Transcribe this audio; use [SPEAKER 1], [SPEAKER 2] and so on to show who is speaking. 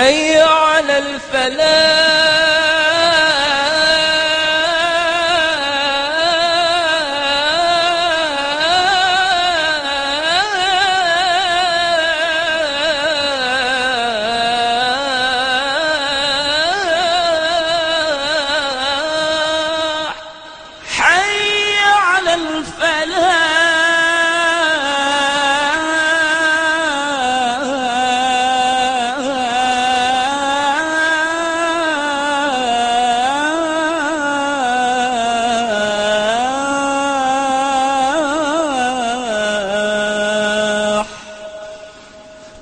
[SPEAKER 1] حي على الفلاح.